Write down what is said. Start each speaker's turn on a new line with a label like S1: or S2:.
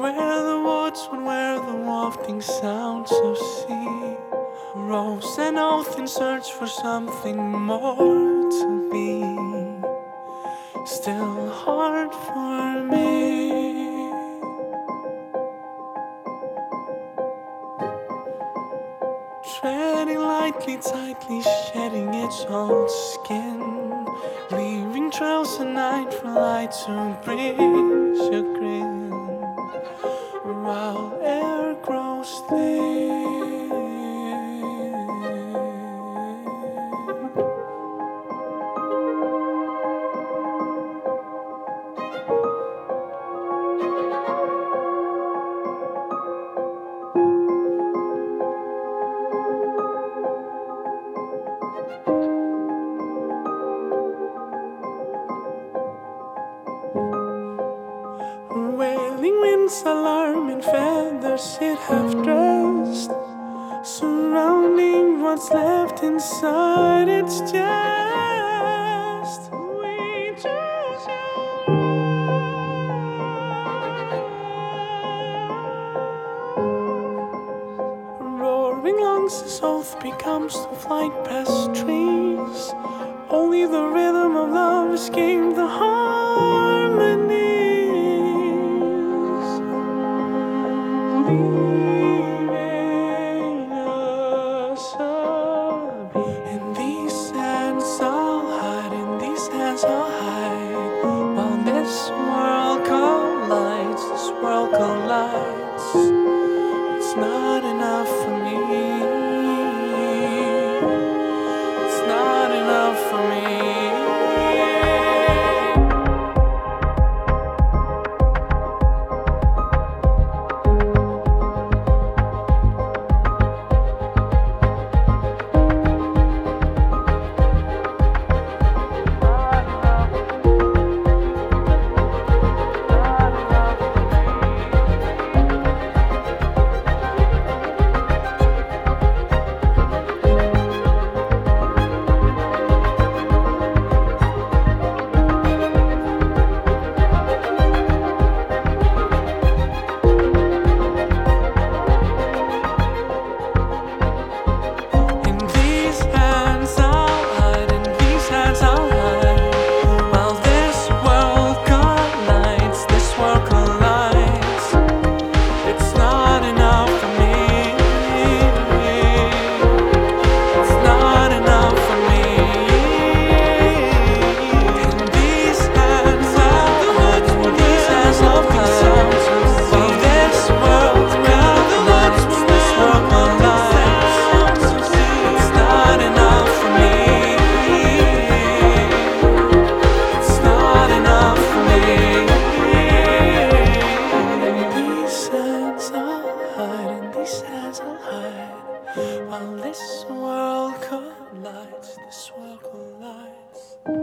S1: Where the woods would wear the wafting sounds of sea. Rose and oath in search for something more to be. Still hard for me. Treading lightly, tightly, shedding its old skin. Leaving trails at night for light to bring chagrin. While air grows thin. Winds alarming feathers it have dressed. Surrounding what's left inside its chest We choose Roaring lungs as oath becomes to flight past trees. Only the rhythm of love escaped the harmonies world collides, this world collides. It's not While this world collides, this world collides.